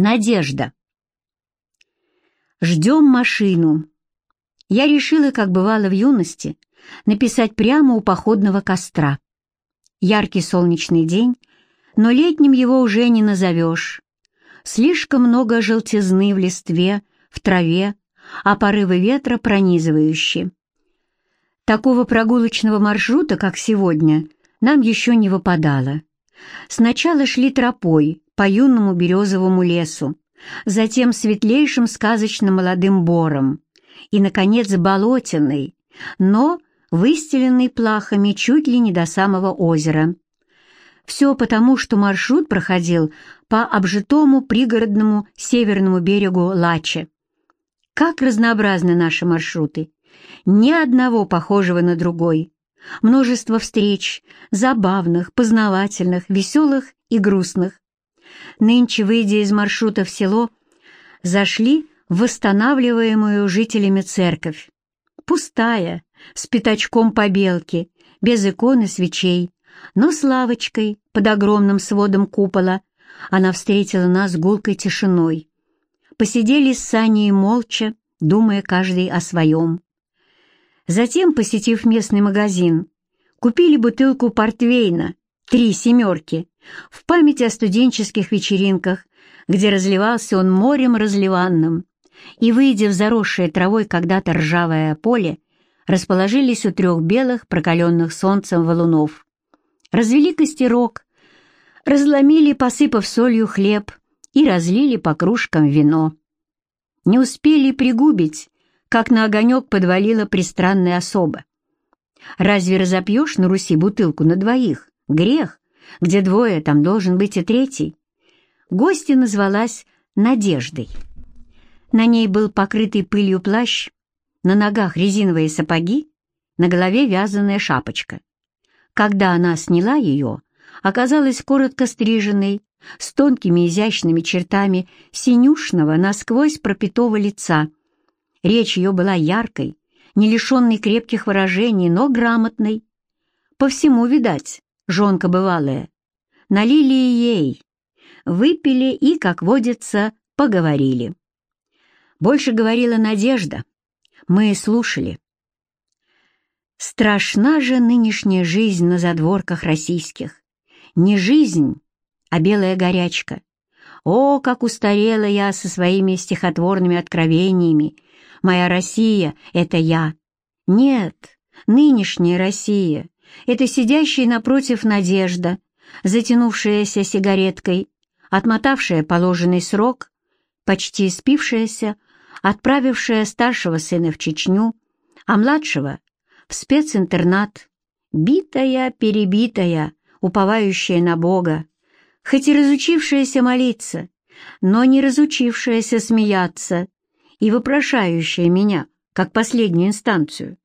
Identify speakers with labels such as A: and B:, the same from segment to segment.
A: Надежда. Ждем машину. Я решила, как бывало в юности, написать прямо у походного костра. Яркий солнечный день, но летним его уже не назовешь. Слишком много желтизны в листве, в траве, а порывы ветра пронизывающие. Такого прогулочного маршрута, как сегодня, нам еще не выпадало. Сначала шли тропой, по юному березовому лесу, затем светлейшим сказочным молодым бором и, наконец, болотиной, но выстеленный плахами чуть ли не до самого озера. Все потому, что маршрут проходил по обжитому пригородному северному берегу Лаче. Как разнообразны наши маршруты! Ни одного похожего на другой. Множество встреч, забавных, познавательных, веселых и грустных. Нынче, выйдя из маршрута в село, зашли в восстанавливаемую жителями церковь. Пустая, с пятачком побелки, без икон и свечей, но с лавочкой под огромным сводом купола она встретила нас гулкой тишиной. Посидели с Саней молча, думая каждый о своем. Затем, посетив местный магазин, купили бутылку портвейна, три семерки, в память о студенческих вечеринках, где разливался он морем разливанным, и, выйдя в заросшее травой когда-то ржавое поле, расположились у трех белых, прокаленных солнцем валунов. Развели костерок, разломили, посыпав солью хлеб, и разлили по кружкам вино. Не успели пригубить, как на огонек подвалила пристранная особа. Разве разопьешь на Руси бутылку на двоих? Грех. Где двое, там должен быть и третий. Гостья назвалась Надеждой. На ней был покрытый пылью плащ, на ногах резиновые сапоги, на голове вязаная шапочка. Когда она сняла ее, оказалась коротко стриженной, с тонкими изящными чертами синюшного, насквозь пропитого лица. Речь ее была яркой, не лишенной крепких выражений, но грамотной. По всему, видать, жонка бывалая. Налили ей, выпили и, как водится, поговорили. Больше говорила Надежда. Мы слушали. Страшна же нынешняя жизнь на задворках российских. Не жизнь, а белая горячка. О, как устарела я со своими стихотворными откровениями. Моя Россия — это я. Нет, нынешняя Россия это сидящая напротив Надежда, затянувшаяся сигареткой, отмотавшая положенный срок, почти спившаяся, отправившая старшего сына в Чечню, а младшего — в специнтернат, битая, перебитая, уповающая на Бога, хоть и разучившаяся молиться, но не разучившаяся смеяться и вопрошающая меня, как последнюю инстанцию.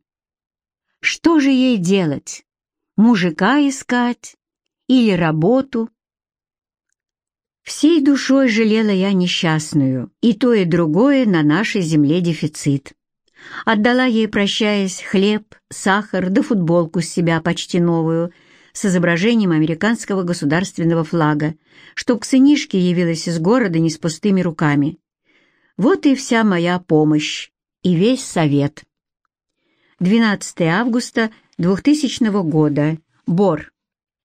A: Что же ей делать? Мужика искать или работу. Всей душой жалела я несчастную, и то, и другое на нашей земле дефицит. Отдала ей, прощаясь, хлеб, сахар да футболку с себя почти новую, с изображением американского государственного флага, чтоб к сынишке явилась из города не с пустыми руками. Вот и вся моя помощь, и весь совет. 12 августа 2000 года. Бор.